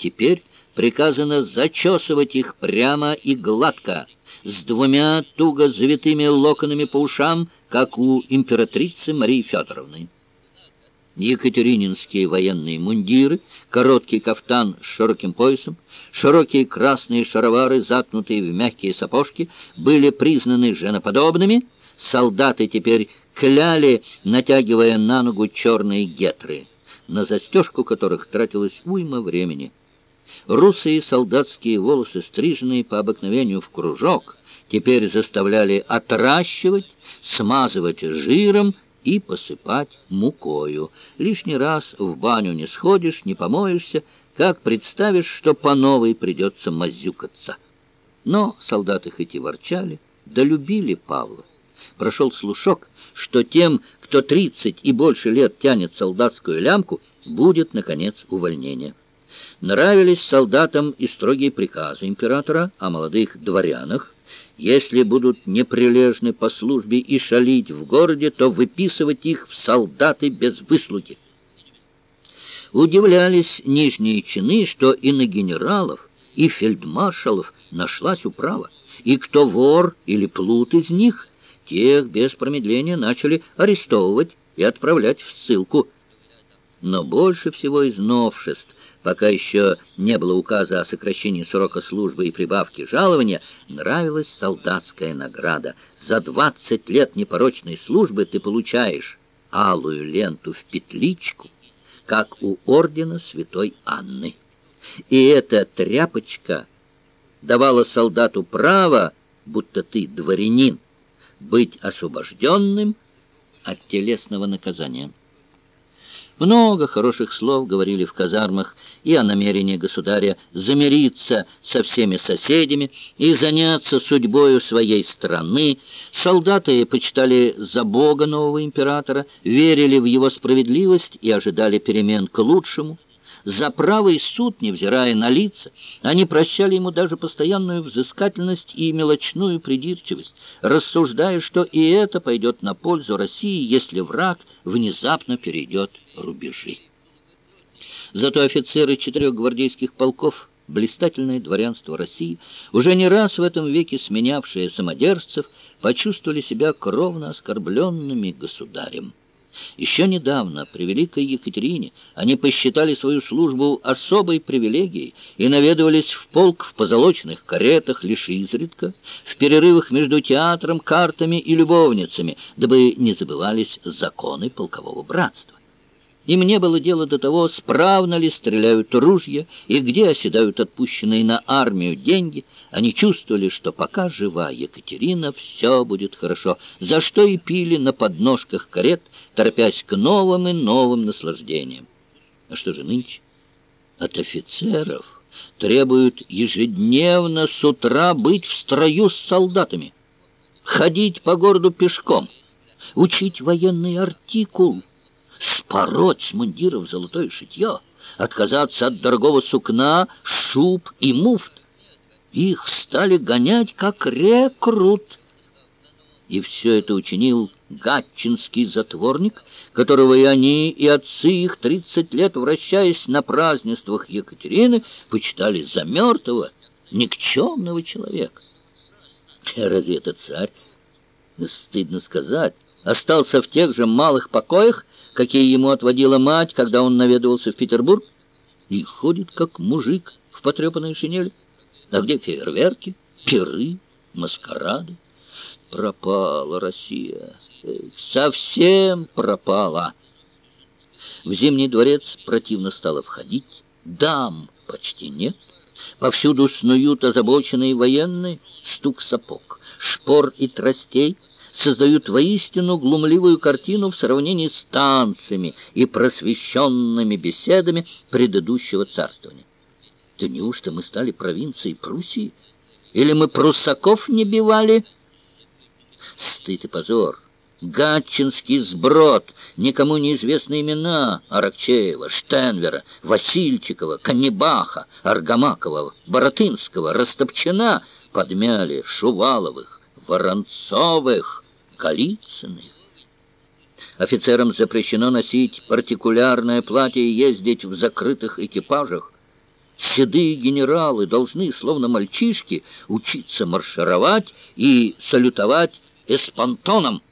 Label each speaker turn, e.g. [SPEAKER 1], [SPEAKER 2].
[SPEAKER 1] Теперь приказано зачесывать их прямо и гладко, с двумя туго завитыми локонами по ушам, как у императрицы Марии Федоровны. Екатерининские военные мундиры, короткий кафтан с широким поясом, широкие красные шаровары, заткнутые в мягкие сапожки, были признаны женоподобными. Солдаты теперь кляли, натягивая на ногу черные гетры, на застежку которых тратилось уйма времени. Русые солдатские волосы, стриженные по обыкновению в кружок, теперь заставляли отращивать, смазывать жиром и посыпать мукою. Лишний раз в баню не сходишь, не помоешься, как представишь, что по новой придется мазюкаться. Но солдаты хоть и ворчали, да любили Павла. Прошел слушок, что тем, кто тридцать и больше лет тянет солдатскую лямку, будет, наконец, увольнение. Нравились солдатам и строгие приказы императора о молодых дворянах, если будут неприлежны по службе и шалить в городе, то выписывать их в солдаты без выслуги. Удивлялись нижние чины, что и на генералов, и фельдмаршалов нашлась управа, и кто вор или плут из них, тех без промедления начали арестовывать и отправлять в ссылку. Но больше всего из новшеств пока еще не было указа о сокращении срока службы и прибавке жалования, нравилась солдатская награда. За двадцать лет непорочной службы ты получаешь алую ленту в петличку, как у ордена святой Анны. И эта тряпочка давала солдату право, будто ты дворянин, быть освобожденным от телесного наказания. Много хороших слов говорили в казармах и о намерении государя замириться со всеми соседями и заняться судьбою своей страны. Солдаты почитали за бога нового императора, верили в его справедливость и ожидали перемен к лучшему. За правый суд, невзирая на лица, они прощали ему даже постоянную взыскательность и мелочную придирчивость, рассуждая, что и это пойдет на пользу России, если враг внезапно перейдет рубежи. Зато офицеры четырех гвардейских полков блистательное дворянство России, уже не раз в этом веке сменявшие самодержцев, почувствовали себя кровно оскорбленными государем. Еще недавно, при Великой Екатерине, они посчитали свою службу особой привилегией и наведывались в полк в позолоченных каретах лишь изредка, в перерывах между театром, картами и любовницами, дабы не забывались законы полкового братства. Им не было дела до того, справно ли стреляют ружья и где оседают отпущенные на армию деньги. Они чувствовали, что пока жива Екатерина, все будет хорошо, за что и пили на подножках карет, торопясь к новым и новым наслаждениям. А что же нынче? От офицеров требуют ежедневно с утра быть в строю с солдатами, ходить по городу пешком, учить военный артикул — спороть с мундиров золотое шитье, отказаться от дорогого сукна, шуб и муфт. Их стали гонять как рекрут. И все это учинил гатчинский затворник, которого и они, и отцы их, тридцать лет вращаясь на празднествах Екатерины, почитали за мертвого, никчемного человека. Разве это царь? Стыдно сказать. Остался в тех же малых покоях, какие ему отводила мать, когда он наведывался в Петербург, и ходит как мужик в потрепанной шинели. А где фейерверки, пиры, маскарады? Пропала Россия, совсем пропала. В Зимний дворец противно стало входить, дам почти нет. Повсюду снуют озабоченные военные, стук сапог, шпор и тростей — создают воистину глумливую картину в сравнении с танцами и просвещенными беседами предыдущего царствования. Да неужто мы стали провинцией Пруссии? Или мы пруссаков не бивали? Стыд и позор! Гатчинский сброд, никому неизвестные имена Аракчеева, Штенвера, Васильчикова, Каннибаха, Аргамакова, Боротынского, Растопчина подмяли Шуваловых, Воронцовых, Голицыных. Офицерам запрещено носить партикулярное платье и ездить в закрытых экипажах. седые генералы должны, словно мальчишки, учиться маршировать и салютовать эспантоном.